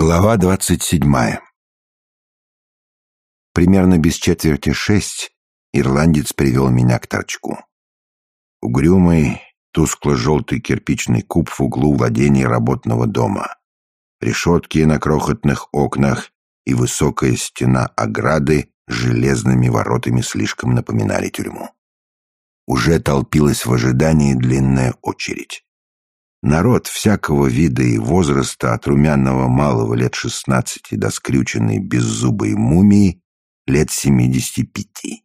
Глава двадцать седьмая Примерно без четверти шесть ирландец привел меня к торчку. Угрюмый, тускло-желтый кирпичный куб в углу владения работного дома. Решетки на крохотных окнах и высокая стена ограды с железными воротами слишком напоминали тюрьму. Уже толпилась в ожидании длинная очередь. Народ всякого вида и возраста, от румяного малого лет шестнадцати до скрюченной беззубой мумии лет семидесяти пяти.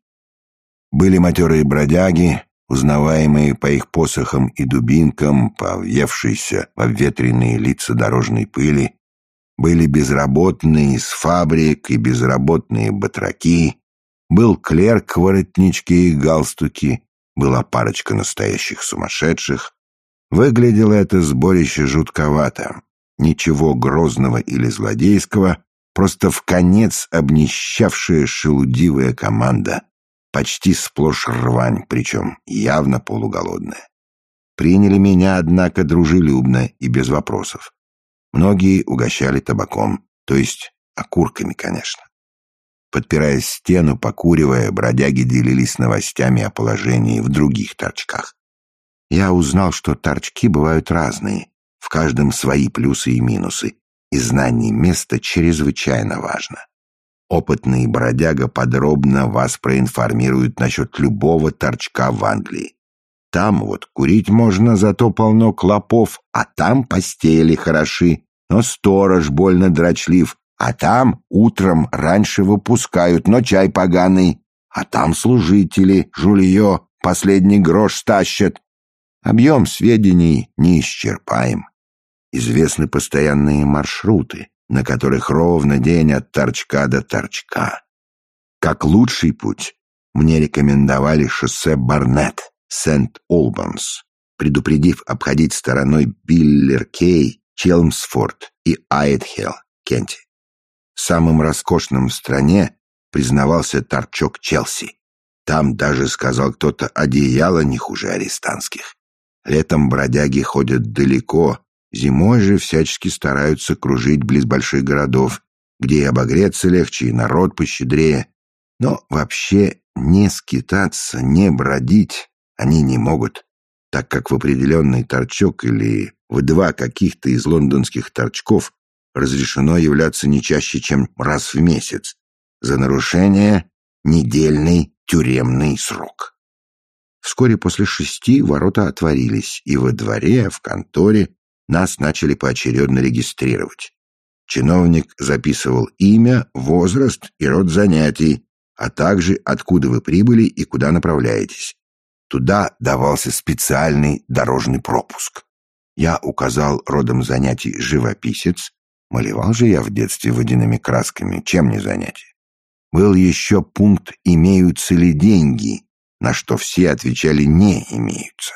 Были матерые бродяги, узнаваемые по их посохам и дубинкам, по въевшейся в обветренные лица дорожной пыли, были безработные из фабрик и безработные батраки, был клерк в воротничке и галстуке, была парочка настоящих сумасшедших, Выглядело это сборище жутковато. Ничего грозного или злодейского, просто в конец обнищавшая шелудивая команда, почти сплошь рвань, причем явно полуголодная. Приняли меня, однако, дружелюбно и без вопросов. Многие угощали табаком, то есть окурками, конечно. Подпирая стену, покуривая, бродяги делились новостями о положении в других торчках я узнал, что торчки бывают разные, в каждом свои плюсы и минусы, и знание места чрезвычайно важно. Опытный бродяга подробно вас проинформирует насчет любого торчка в Англии. Там вот курить можно, зато полно клопов, а там постели хороши, но сторож больно дрочлив, а там утром раньше выпускают, но чай поганый, а там служители, жулье, последний грош стащат, Объем сведений неисчерпаем. Известны постоянные маршруты, на которых ровно день от торчка до торчка. Как лучший путь мне рекомендовали шоссе Барнетт, Сент-Олбанс, предупредив обходить стороной Биллер-Кей, Челмсфорд и Айтхелл, Кенти. Самым роскошным в стране признавался торчок Челси. Там даже, сказал кто-то, одеяло не хуже арестантских. Летом бродяги ходят далеко, зимой же всячески стараются кружить близ больших городов, где и обогреться легче, и народ пощедрее. Но вообще не скитаться, не бродить они не могут, так как в определенный торчок или в два каких-то из лондонских торчков разрешено являться не чаще, чем раз в месяц. За нарушение недельный тюремный срок. Вскоре после шести ворота отворились, и во дворе, в конторе нас начали поочередно регистрировать. Чиновник записывал имя, возраст и род занятий, а также откуда вы прибыли и куда направляетесь. Туда давался специальный дорожный пропуск. Я указал родом занятий живописец, малевал же я в детстве водяными красками, чем не занятие. Был еще пункт «Имеются ли деньги?» На что все отвечали «не имеются».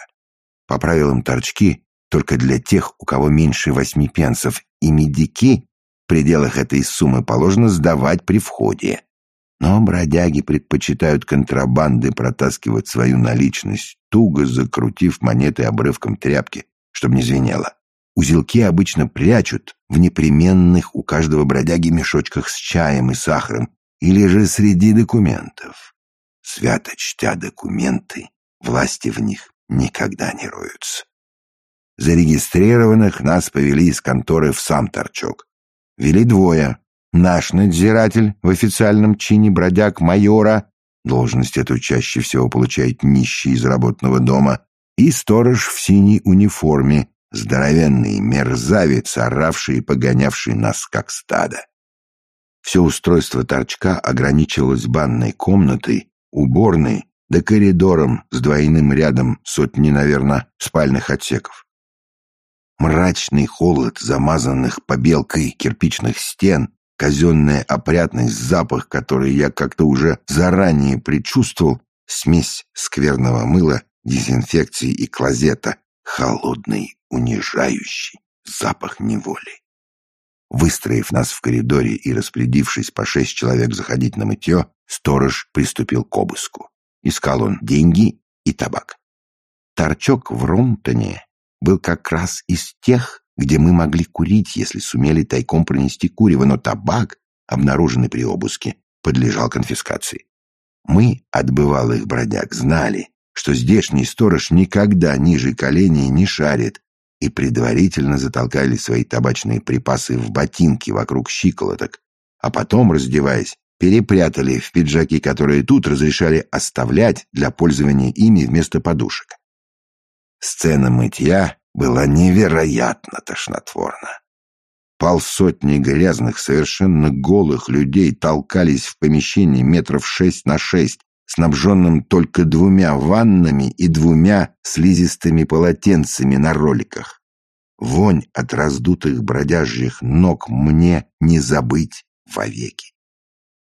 По правилам торчки только для тех, у кого меньше восьми пенсов, и медики в пределах этой суммы положено сдавать при входе. Но бродяги предпочитают контрабанды протаскивать свою наличность, туго закрутив монеты обрывком тряпки, чтобы не звенело. Узелки обычно прячут в непременных у каждого бродяги мешочках с чаем и сахаром или же среди документов. Свято чтя документы, власти в них никогда не роются. Зарегистрированных нас повели из конторы в сам торчок. Вели двое. Наш надзиратель в официальном чине бродяг майора, должность эту чаще всего получает нищий из работного дома, и сторож в синей униформе, здоровенный мерзавец, оравший и погонявший нас как стадо. Все устройство торчка ограничивалось банной комнатой уборной да коридором с двойным рядом сотни, наверное, спальных отсеков. Мрачный холод замазанных побелкой кирпичных стен, казенная опрятность, запах, который я как-то уже заранее предчувствовал, смесь скверного мыла, дезинфекции и клозета, холодный, унижающий запах неволи. Выстроив нас в коридоре и распорядившись по шесть человек заходить на мытье, сторож приступил к обыску. Искал он деньги и табак. Торчок в Ромтоне был как раз из тех, где мы могли курить, если сумели тайком пронести курево, но табак, обнаруженный при обыске, подлежал конфискации. Мы, от бывалых бродяг, знали, что здешний сторож никогда ниже коленей не шарит, и предварительно затолкали свои табачные припасы в ботинки вокруг щиколоток, а потом, раздеваясь, перепрятали в пиджаки, которые тут разрешали оставлять для пользования ими вместо подушек. Сцена мытья была невероятно тошнотворна. Полсотни грязных, совершенно голых людей толкались в помещении метров шесть на шесть, снабженным только двумя ваннами и двумя слизистыми полотенцами на роликах. Вонь от раздутых бродяжьих ног мне не забыть вовеки.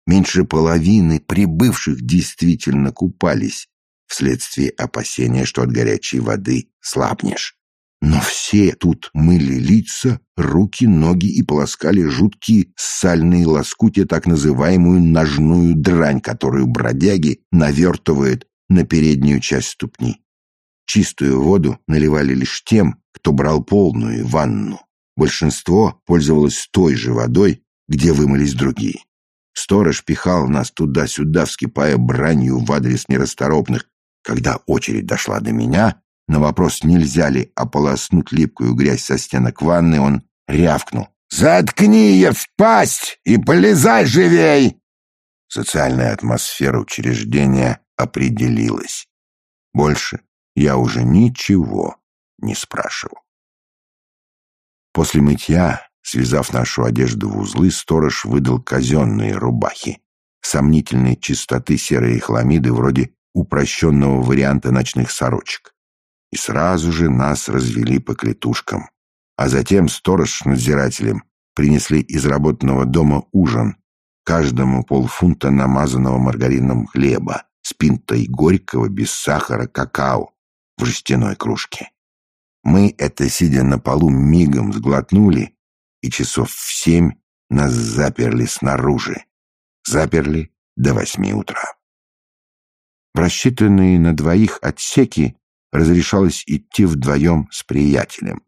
Меньше половины прибывших действительно купались, вследствие опасения, что от горячей воды слабнешь. Но все тут мыли лица, руки, ноги и полоскали жуткие сальные лоскутия, так называемую ножную дрань, которую бродяги навертывают на переднюю часть ступни. Чистую воду наливали лишь тем, кто брал полную ванну. Большинство пользовалось той же водой, где вымылись другие. Сторож пихал нас туда-сюда, вскипая бранью в адрес нерасторопных. Когда очередь дошла до меня, на вопрос, нельзя ли ополоснуть липкую грязь со стенок ванны, он рявкнул. «Заткни ее в пасть и полезай живей!» Социальная атмосфера учреждения определилась. Больше я уже ничего не спрашивал. После мытья, связав нашу одежду в узлы, сторож выдал казенные рубахи. Сомнительной чистоты серые хламиды вроде упрощенного варианта ночных сорочек и сразу же нас развели по клетушкам. А затем сторож с надзирателем принесли из работного дома ужин, каждому полфунта намазанного маргарином хлеба с пинтой горького без сахара какао в жестяной кружке. Мы это, сидя на полу, мигом сглотнули, и часов в семь нас заперли снаружи. Заперли до восьми утра. В рассчитанные на двоих отсеки разрешалось идти вдвоем с приятелем.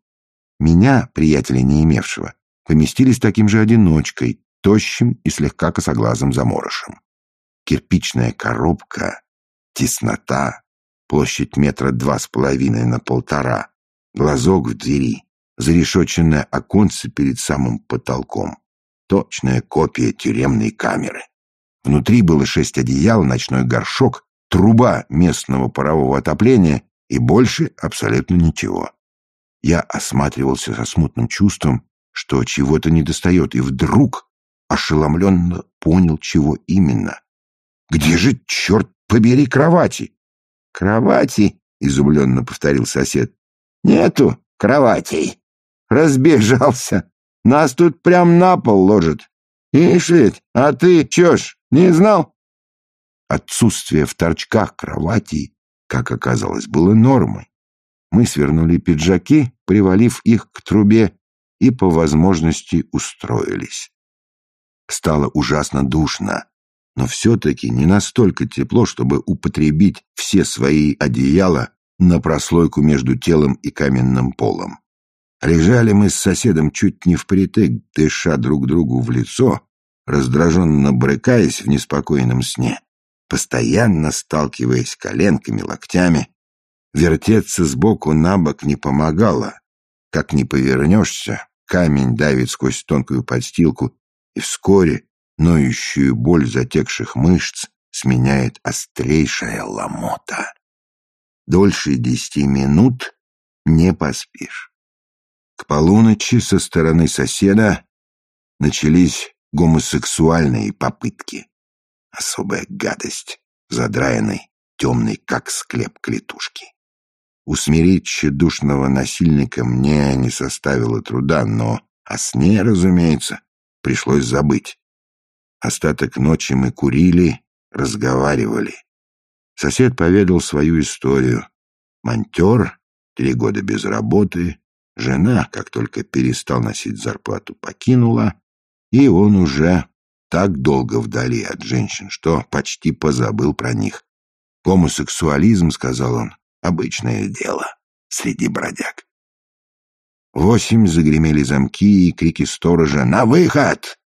Меня, приятеля не имевшего, поместили с таким же одиночкой, тощим и слегка косоглазым заморышем. Кирпичная коробка, теснота, площадь метра два с половиной на полтора, глазок в двери, зарешоченное оконце перед самым потолком. Точная копия тюремной камеры. Внутри было шесть одеял, ночной горшок, труба местного парового отопления и больше абсолютно ничего. Я осматривался со смутным чувством, что чего-то недостает, и вдруг ошеломленно понял, чего именно. «Где же, черт побери, кровати?» «Кровати?» — изумленно повторил сосед. «Нету кроватей. Разбежался. Нас тут прям на пол ложат. Ишь ведь, а ты чё ж, не знал?» Отсутствие в торчках кроватей как оказалось, было нормой. Мы свернули пиджаки, привалив их к трубе, и по возможности устроились. Стало ужасно душно, но все-таки не настолько тепло, чтобы употребить все свои одеяла на прослойку между телом и каменным полом. Лежали мы с соседом чуть не впритык, дыша друг другу в лицо, раздраженно брыкаясь в неспокойном сне постоянно сталкиваясь коленками, локтями. Вертеться сбоку на бок не помогало. Как ни повернешься, камень давит сквозь тонкую подстилку, и вскоре ноющую боль затекших мышц сменяет острейшая ломота. Дольше десяти минут не поспишь. К полуночи со стороны соседа начались гомосексуальные попытки. Особая гадость, задраенной, темной, как склеп клетушки. Усмирить тщедушного насильника мне не составило труда, но о сне, разумеется, пришлось забыть. Остаток ночи мы курили, разговаривали. Сосед поведал свою историю. Монтер, три года без работы, жена, как только перестал носить зарплату, покинула, и он уже так долго вдали от женщин, что почти позабыл про них. Гомосексуализм, сказал он, обычное дело среди бродяг. Восемь загремели замки и крики сторожа «На выход!».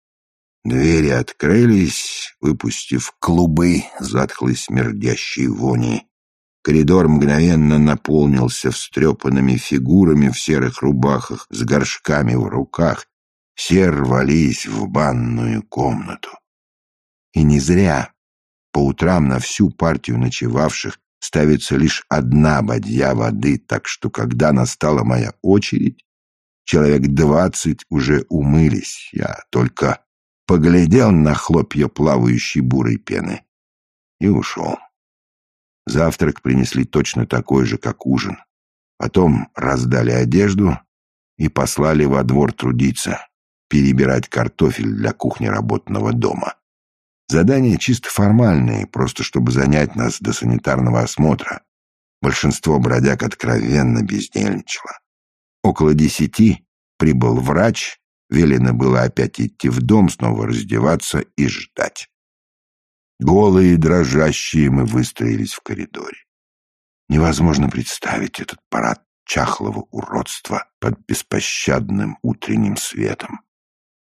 Двери открылись, выпустив клубы затхлой смердящей вони. Коридор мгновенно наполнился встрепанными фигурами в серых рубахах с горшками в руках. Все рвались в банную комнату. И не зря. По утрам на всю партию ночевавших ставится лишь одна бадья воды, так что, когда настала моя очередь, человек двадцать уже умылись. Я только поглядел на хлопья плавающей бурой пены и ушел. Завтрак принесли точно такой же, как ужин. Потом раздали одежду и послали во двор трудиться, перебирать картофель для кухни работного дома. Задания чисто формальные, просто чтобы занять нас до санитарного осмотра. Большинство бродяг откровенно бездельничало. Около десяти прибыл врач, велено было опять идти в дом, снова раздеваться и ждать. Голые и дрожащие мы выстроились в коридоре. Невозможно представить этот парад чахлого уродства под беспощадным утренним светом.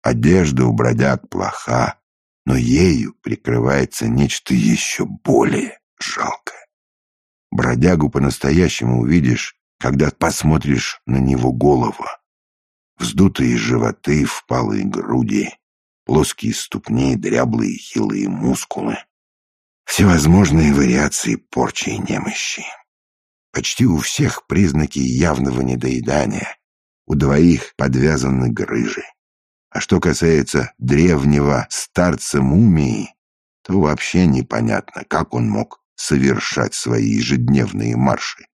Одежда у бродяг плоха, но ею прикрывается нечто еще более жалкое. Бродягу по-настоящему увидишь, когда посмотришь на него голову. Вздутые животы, впалые груди, плоские ступни, дряблые хилые мускулы. Всевозможные вариации порчи и немощи. Почти у всех признаки явного недоедания, у двоих подвязаны грыжи. А что касается древнего старца мумии, то вообще непонятно, как он мог совершать свои ежедневные марши.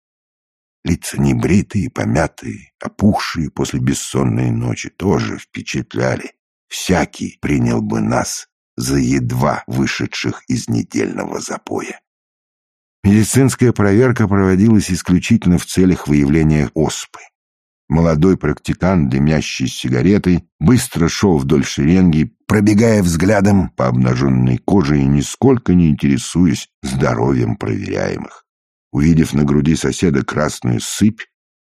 Лица небритые, помятые, опухшие после бессонной ночи тоже впечатляли всякий принял бы нас за едва вышедших из недельного запоя. Медицинская проверка проводилась исключительно в целях выявления оспы. Молодой практикант, дымящий сигаретой, быстро шел вдоль шеренги, пробегая взглядом по обнаженной коже и нисколько не интересуясь здоровьем проверяемых. Увидев на груди соседа красную сыпь,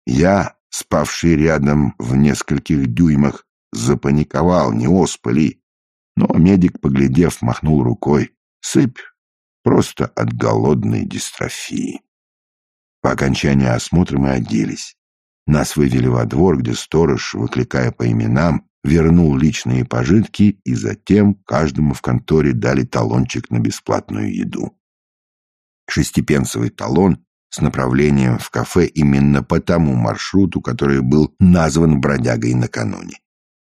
я, спавший рядом в нескольких дюймах, запаниковал, не оспа ли. Но медик, поглядев, махнул рукой. Сыпь просто от голодной дистрофии. По окончании осмотра мы оделись. Нас вывели во двор, где сторож, выкликая по именам, вернул личные пожитки и затем каждому в конторе дали талончик на бесплатную еду. Шестипенсовый талон с направлением в кафе именно по тому маршруту, который был назван бродягой накануне.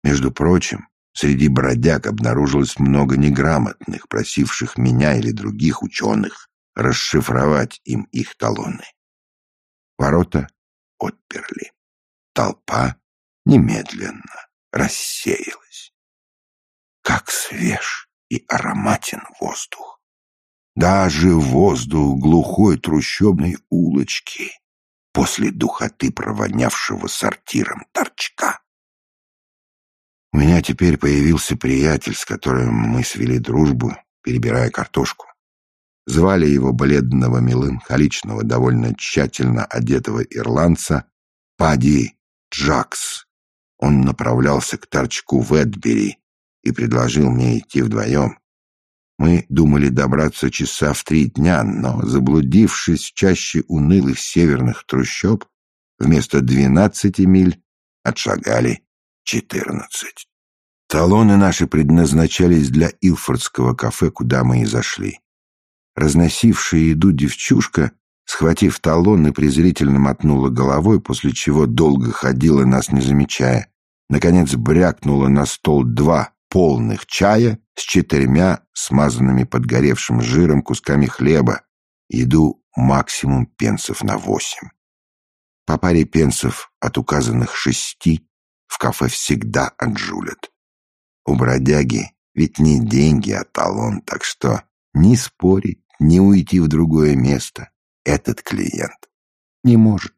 Между прочим, среди бродяг обнаружилось много неграмотных, просивших меня или других ученых расшифровать им их талоны. Ворота отперли. Толпа немедленно рассеялась. Как свеж и ароматен воздух. Даже воздух глухой трущобной улочки после духоты провонявшего сортиром торчка. У меня теперь появился приятель, с которым мы свели дружбу, перебирая картошку. Звали его бледного, меланхоличного, довольно тщательно одетого ирландца Пади Джакс. Он направлялся к торчку в Эдбери и предложил мне идти вдвоем. Мы думали добраться часа в три дня, но, заблудившись в чаще унылых северных трущоб, вместо двенадцати миль отшагали четырнадцать. Талоны наши предназначались для Илфордского кафе, куда мы и зашли. Разносившая еду девчушка, схватив талоны, презрительно мотнула головой, после чего долго ходила, нас не замечая. Наконец брякнула на стол два полных чая с четырьмя смазанными подгоревшим жиром кусками хлеба, еду максимум пенсов на восемь. По паре пенсов от указанных шести в кафе всегда отжулят. У бродяги ведь не деньги, а талон, так что ни спорить, ни уйти в другое место этот клиент не может.